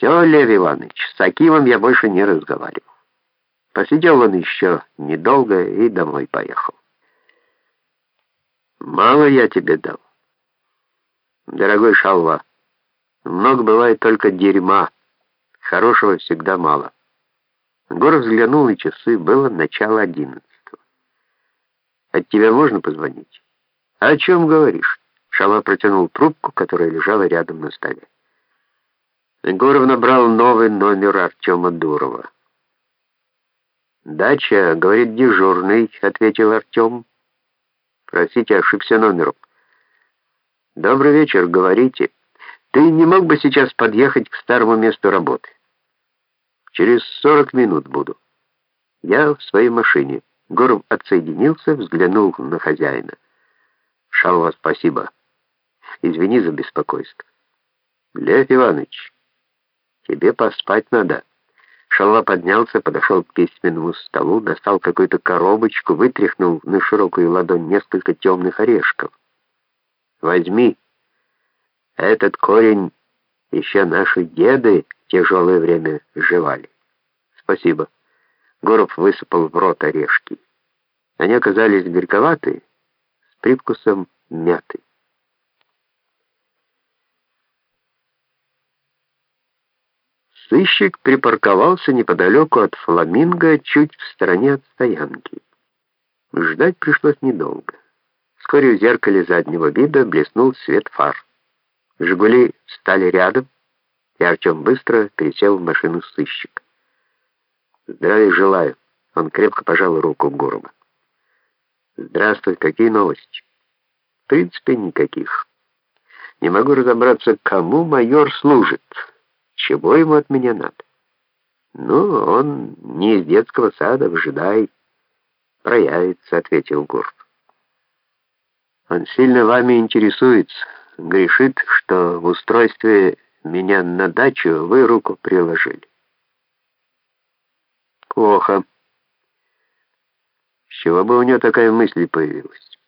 Все, Лев Иванович, с Акимом я больше не разговаривал. Посидел он еще недолго и домой поехал. Мало я тебе дал. Дорогой Шалва, много бывает только дерьма, хорошего всегда мало. Гор взглянул на часы, было начало одиннадцатого. От тебя можно позвонить? О чем говоришь? Шалва протянул трубку, которая лежала рядом на столе. Егоров набрал новый номер Артема Дурова. «Дача, — говорит дежурный, — ответил Артем. Простите, ошибся номером. Добрый вечер, говорите. Ты не мог бы сейчас подъехать к старому месту работы? Через сорок минут буду. Я в своей машине. Горов отсоединился, взглянул на хозяина. Шалва, спасибо. Извини за беспокойство. Лев Иванович, тебе поспать надо. Шалва поднялся, подошел к письменному столу, достал какую-то коробочку, вытряхнул на широкую ладонь несколько темных орешков. «Возьми. Этот корень еще наши деды в тяжелое время жевали. Спасибо». Горов высыпал в рот орешки. Они оказались горьковатые, с привкусом мяты. Сыщик припарковался неподалеку от фламинго, чуть в стороне от стоянки. Ждать пришлось недолго. Вскоре в зеркале заднего вида блеснул свет фар. «Жигули» стали рядом, и Артем быстро пересел в машину сыщик. «Здравия желаю!» Он крепко пожал руку Гурова. «Здравствуй, какие новости?» «В принципе, никаких. Не могу разобраться, кому майор служит». Чего ему от меня надо? Ну, он не из детского сада, вжидай. Проявится, ответил Гурт. Он сильно вами интересуется, грешит, что в устройстве меня на дачу вы руку приложили. Плохо. С чего бы у него такая мысль появилась?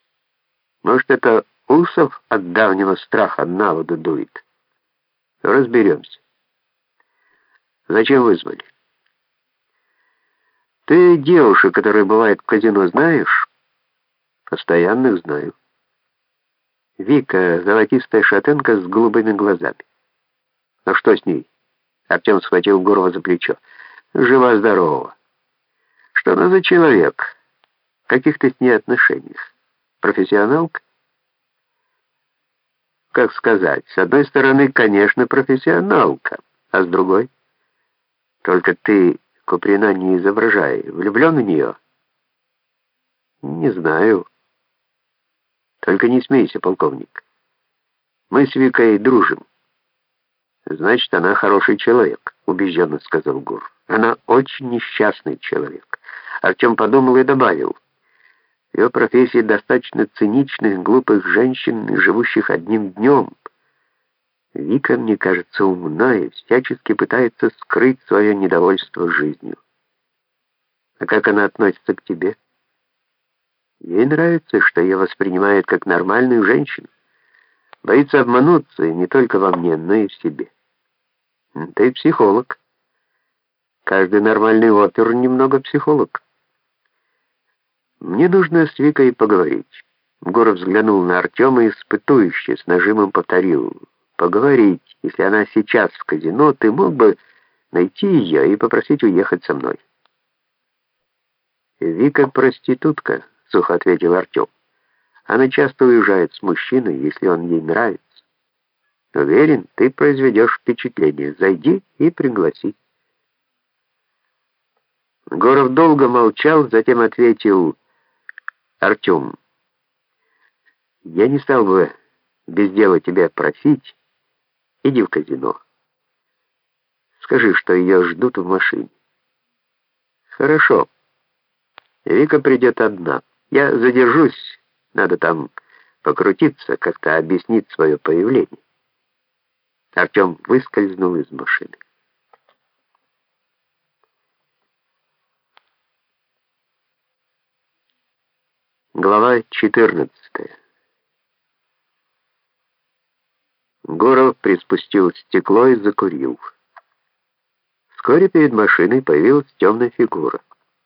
Может, это Усов от давнего страха на воду дует? Разберемся. Зачем вызвали? Ты девушек, которые бывают в казино, знаешь? Постоянных знаю. Вика, золотистая шатенка с голубыми глазами. Ну что с ней? Артем схватил Гурова за плечо. Жива-здорова. Что она за человек? В каких то с ней отношениях? Профессионалка? Как сказать, с одной стороны, конечно, профессионалка, а с другой... Только ты, Куприна, не изображай. Влюблен в нее? Не знаю. Только не смейся, полковник. Мы с Викой дружим. Значит, она хороший человек, убежденно сказал Гур. Она очень несчастный человек. Артем подумал и добавил. В ее профессии достаточно циничных, глупых женщин, живущих одним днем. Вика, мне кажется, умна и всячески пытается скрыть свое недовольство жизнью. А как она относится к тебе? Ей нравится, что ее воспринимает как нормальную женщину. Боится обмануться не только во мне, но и в себе. Ты психолог. Каждый нормальный опер немного психолог. Мне нужно с Викой поговорить. Горов взглянул на Артема и испытующе с нажимом повторил поговорить. Если она сейчас в казино, ты мог бы найти ее и попросить уехать со мной. «Вика проститутка», — сухо ответил Артем. «Она часто уезжает с мужчиной, если он ей нравится. Уверен, ты произведешь впечатление. Зайди и пригласи». Горов долго молчал, затем ответил Артем. «Я не стал бы без дела тебя просить, Иди в казино. Скажи, что ее ждут в машине. Хорошо. Вика придет одна. Я задержусь. Надо там покрутиться, как-то объяснить свое появление. Артем выскользнул из машины. Глава 14 Гуров приспустил стекло и закурил. Вскоре перед машиной появилась темная фигура.